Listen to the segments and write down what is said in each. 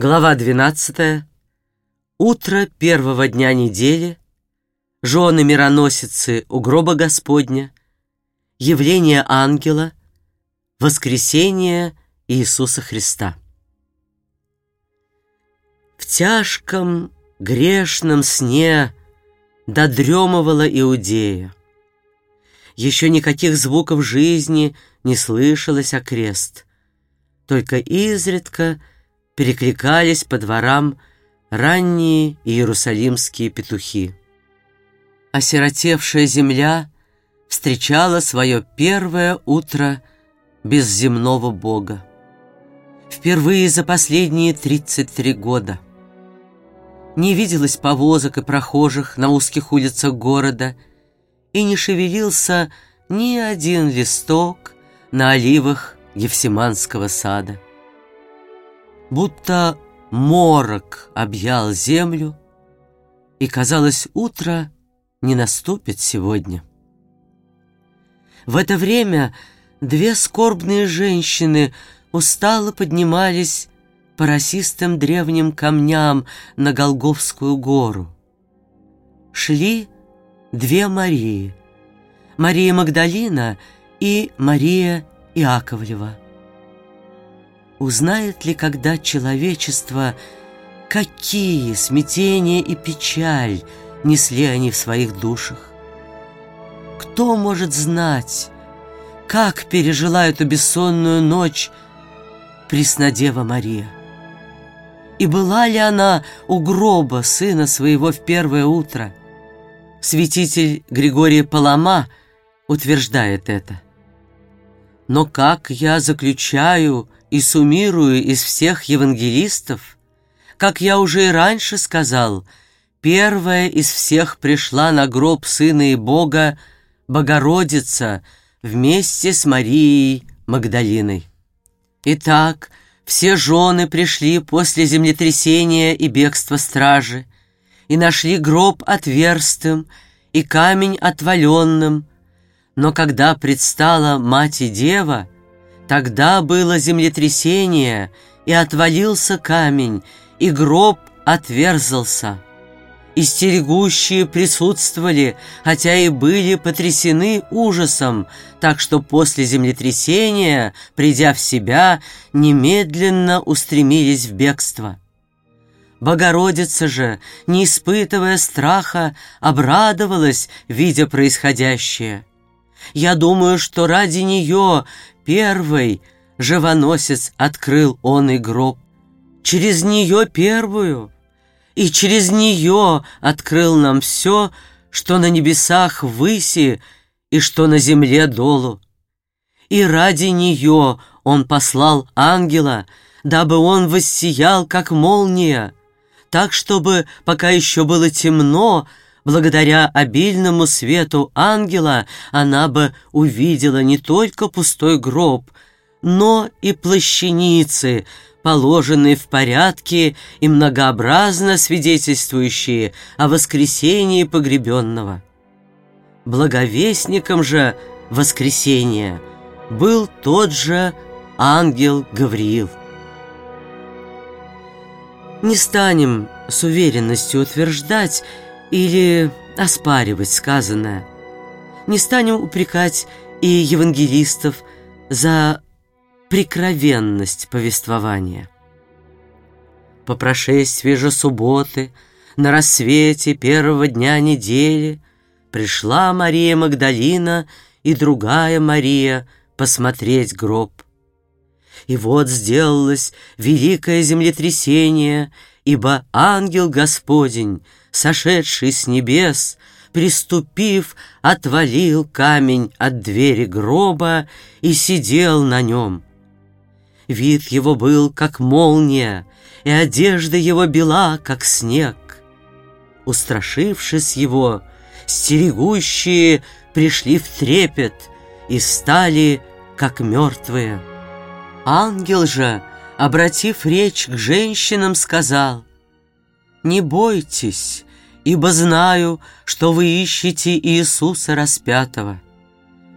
Глава 12. Утро первого дня недели. Жены мироносицы у гроба Господня. Явление ангела. Воскресение Иисуса Христа. В тяжком грешном сне додремывала Иудея. Еще никаких звуков жизни не слышалось окрест. Только изредка — перекликались по дворам ранние иерусалимские петухи. Осиротевшая земля встречала свое первое утро без земного Бога. Впервые за последние 33 года. Не виделось повозок и прохожих на узких улицах города, и не шевелился ни один листок на оливах Евсиманского сада будто морок объял землю, и, казалось, утро не наступит сегодня. В это время две скорбные женщины устало поднимались по росистым древним камням на Голговскую гору. Шли две Марии, Мария Магдалина и Мария Иаковлева. Узнает ли когда человечество, какие смятения и печаль несли они в своих душах? Кто может знать, как пережила эту бессонную ночь Преснодева Мария? И была ли она у гроба сына своего в первое утро? Святитель Григорий Палама утверждает это. Но как я заключаю и суммирую из всех евангелистов, как я уже и раньше сказал, первая из всех пришла на гроб Сына и Бога, Богородица, вместе с Марией Магдалиной. Итак, все жены пришли после землетрясения и бегства стражи, и нашли гроб отверстым и камень отваленным, но когда предстала Мать и Дева — Тогда было землетрясение, и отвалился камень, и гроб отверзался. И стерегущие присутствовали, хотя и были потрясены ужасом, так что после землетрясения, придя в себя, немедленно устремились в бегство. Богородица же, не испытывая страха, обрадовалась, видя происходящее. Я думаю, что ради нее первой живоносец открыл он и гроб. Через нее первую, и через нее открыл нам все, что на небесах выси и что на земле долу. И ради нее он послал ангела, дабы он воссиял, как молния, так, чтобы, пока еще было темно, Благодаря обильному свету ангела она бы увидела не только пустой гроб, но и плащаницы, положенные в порядке и многообразно свидетельствующие о воскресении погребенного. Благовестником же воскресения был тот же ангел Гавриил. Не станем с уверенностью утверждать, или оспаривать сказанное. Не станем упрекать и евангелистов за прикровенность повествования. По прошествии же субботы, на рассвете первого дня недели, пришла Мария Магдалина и другая Мария посмотреть гроб. И вот сделалось великое землетрясение, ибо ангел Господень сошедший с небес, Приступив, отвалил камень от двери гроба и сидел на нем. Вид его был, как молния, и одежда его бела, как снег. Устрашившись его, стерегущие пришли в трепет и стали, как мертвые. Ангел же, обратив речь к женщинам, сказал, «Не бойтесь, ибо знаю, что вы ищете Иисуса распятого.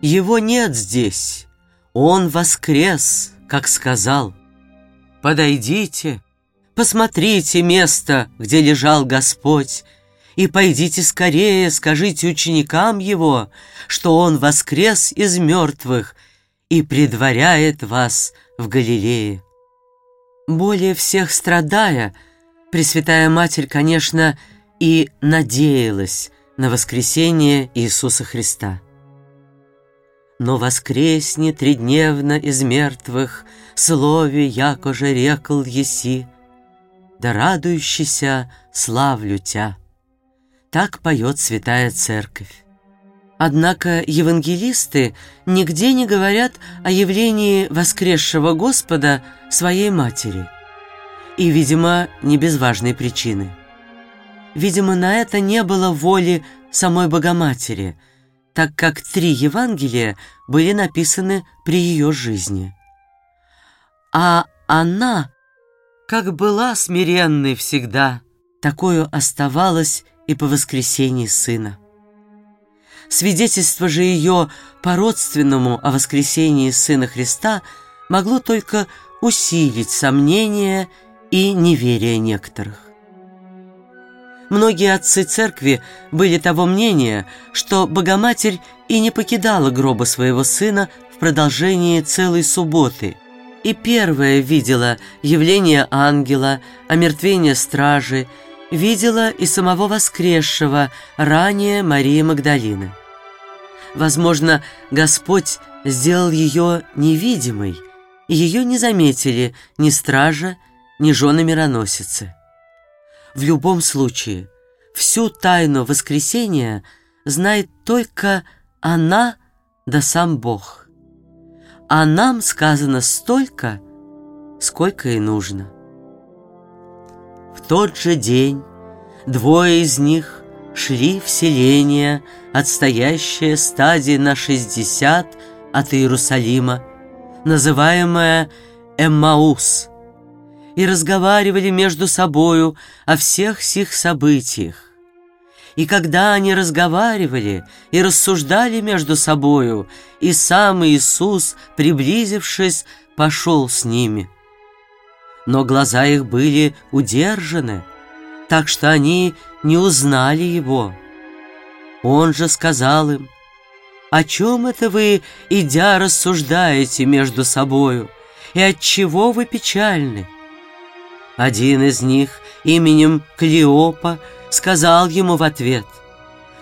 Его нет здесь, Он воскрес, как сказал. Подойдите, посмотрите место, где лежал Господь, и пойдите скорее, скажите ученикам Его, что Он воскрес из мертвых и предваряет вас в Галилее». Более всех страдая, Пресвятая Матерь, конечно, и надеялась на воскресение Иисуса Христа. Но воскресни тридневно из мертвых Слове, яко же рекл еси, Да радующийся славлю Тя. Так поет Святая Церковь. Однако евангелисты нигде не говорят о явлении воскресшего Господа своей матери. И, видимо, не без важной причины. Видимо, на это не было воли самой Богоматери, так как три Евангелия были написаны при ее жизни. А она, как была смиренной всегда, такую оставалась и по воскресении Сына. Свидетельство же ее по-родственному о воскресении Сына Христа могло только усилить сомнения и неверие некоторых. Многие отцы церкви были того мнения, что Богоматерь и не покидала гроба своего сына в продолжении целой субботы, и первая видела явление ангела, омертвение стражи, видела и самого воскресшего, ранее Марии Магдалины. Возможно, Господь сделал ее невидимой, и ее не заметили ни стража, ни жены мироносицы. В любом случае, всю тайну воскресения знает только она да сам Бог. А нам сказано столько, сколько и нужно. В тот же день двое из них шли в селение, отстоящее стадии на 60 от Иерусалима, называемое Эммаус, и разговаривали между собою о всех сих событиях. И когда они разговаривали и рассуждали между собою, и сам Иисус, приблизившись, пошел с ними. Но глаза их были удержаны, так что они не узнали Его. Он же сказал им, «О чем это вы, идя, рассуждаете между собою, и от чего вы печальны?» Один из них именем Клеопа сказал ему в ответ,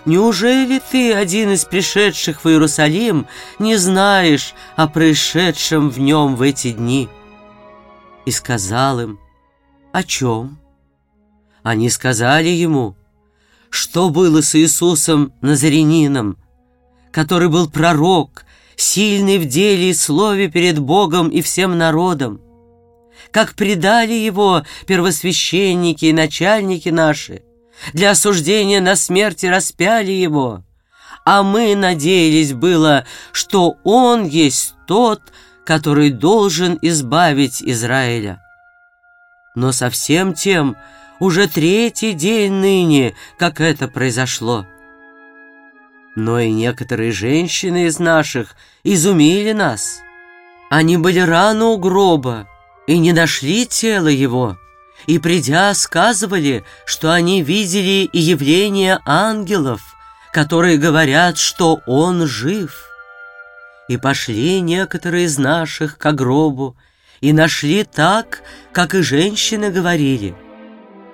«Неужели ты, один из пришедших в Иерусалим, не знаешь о происшедшем в нем в эти дни?» И сказал им, «О чем?» Они сказали ему, что было с Иисусом Назарянином, который был пророк, сильный в деле и слове перед Богом и всем народом, как предали его первосвященники и начальники наши, для осуждения на смерть и распяли его. А мы надеялись было, что он есть тот, который должен избавить Израиля. Но совсем тем уже третий день ныне, как это произошло. Но и некоторые женщины из наших изумили нас. Они были рано у гроба и не нашли тело его, и, придя, сказывали, что они видели и явление ангелов, которые говорят, что он жив. И пошли некоторые из наших к гробу, и нашли так, как и женщины говорили —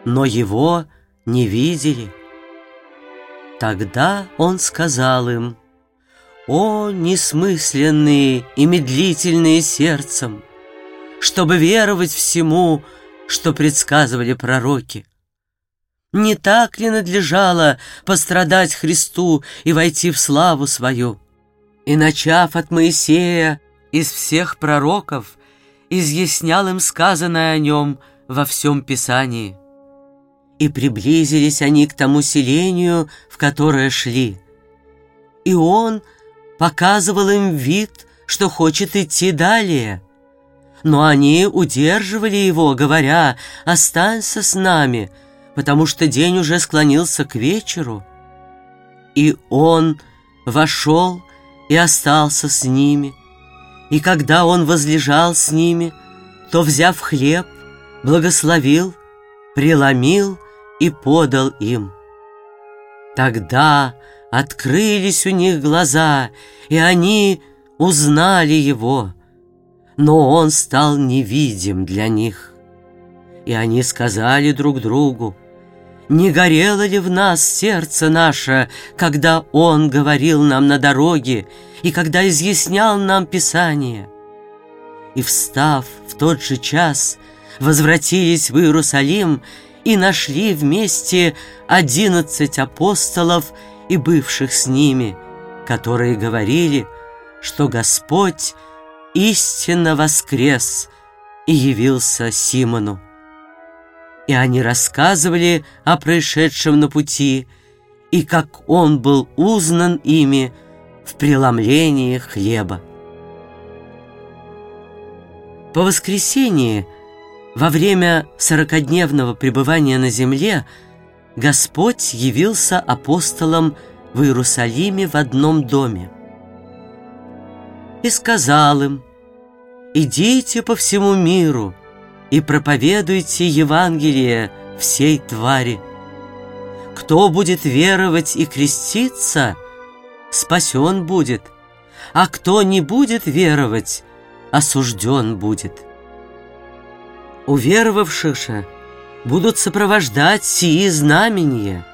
но его не видели. Тогда он сказал им, «О, несмысленные и медлительные сердцем, чтобы веровать всему, что предсказывали пророки! Не так ли надлежало пострадать Христу и войти в славу свою? И, начав от Моисея, из всех пророков, изъяснял им сказанное о нем во всем Писании». И приблизились они к тому селению, в которое шли. И он показывал им вид, что хочет идти далее. Но они удерживали его, говоря, «Останься с нами», потому что день уже склонился к вечеру. И он вошел и остался с ними. И когда он возлежал с ними, то, взяв хлеб, благословил, преломил и подал им. Тогда открылись у них глаза, и они узнали его, но он стал невидим для них. И они сказали друг другу, не горело ли в нас сердце наше, когда Он говорил нам на дороге и когда изъяснял нам Писание? И, встав в тот же час, возвратились в Иерусалим и нашли вместе одиннадцать апостолов и бывших с ними, которые говорили, что Господь истинно воскрес и явился Симону и они рассказывали о происшедшем на пути и как он был узнан ими в преломлении хлеба. По воскресенье, во время сорокодневного пребывания на земле, Господь явился апостолам в Иерусалиме в одном доме. И сказал им, «Идите по всему миру, и проповедуйте Евангелие всей твари. Кто будет веровать и креститься, спасен будет, а кто не будет веровать, осужден будет. Уверовавших же будут сопровождать сии знамения.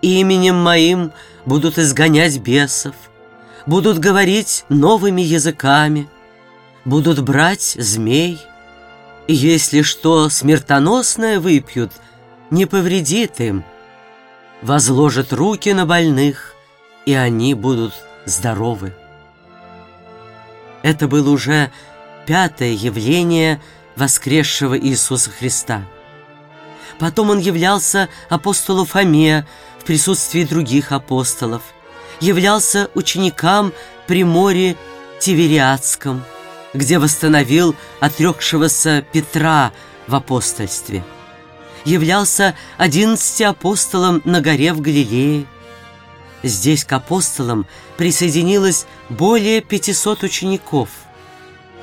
Именем моим будут изгонять бесов, будут говорить новыми языками, будут брать змей – если что смертоносное выпьют, не повредит им. Возложат руки на больных, и они будут здоровы. Это было уже пятое явление воскресшего Иисуса Христа. Потом он являлся апостолу Фоме в присутствии других апостолов, являлся ученикам при море Тивериадском – где восстановил отрекшегося Петра в апостольстве. Являлся одиннадцати апостолом на горе в Галилее. Здесь к апостолам присоединилось более 500 учеников.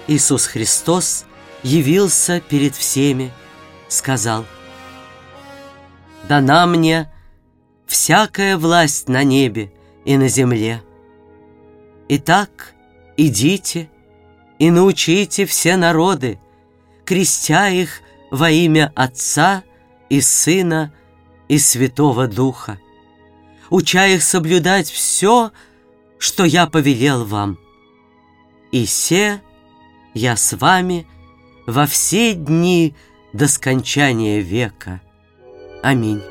Иисус Христос явился перед всеми, сказал, «Дана мне всякая власть на небе и на земле. Итак, идите, и научите все народы, крестя их во имя Отца и Сына и Святого Духа, уча их соблюдать все, что я повелел вам. И се я с вами во все дни до скончания века. Аминь.